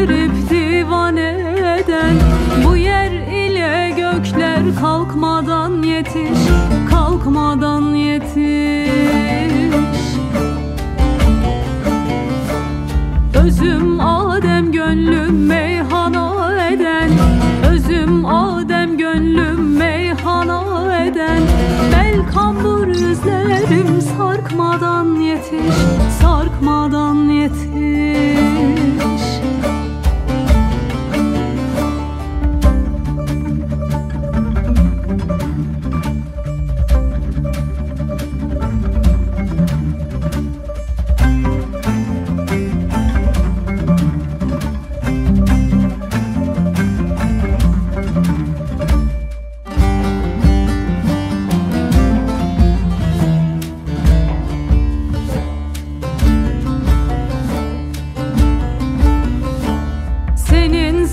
Erip divane eden Bu yer ile gökler Kalkmadan yetiş Kalkmadan yetiş. Özüm Adem gönlüm meyhana eden Özüm Adem gönlüm meyhana eden. Bel kambur izlerim sarkmadan yetiş Sarkmadan yetiş.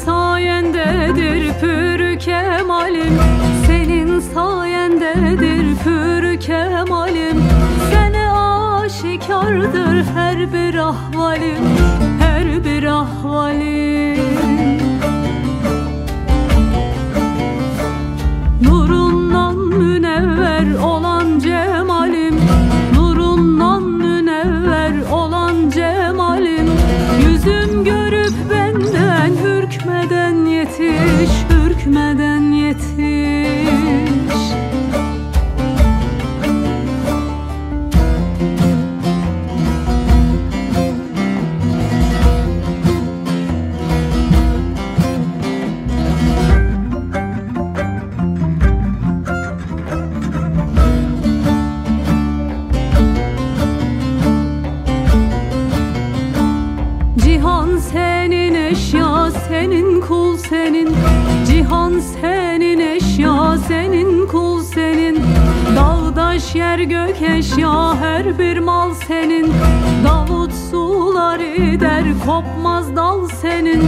Sayendedir pür kemalim. Senin sayendedir pür kemalim. Sene aşikardır her bir ahvalim Her bir ahvalim senin kul senin. Cihan senin eşya senin kul senin. Dağdaş yer gök eşya her bir mal senin. Davut suları der kopmaz dal senin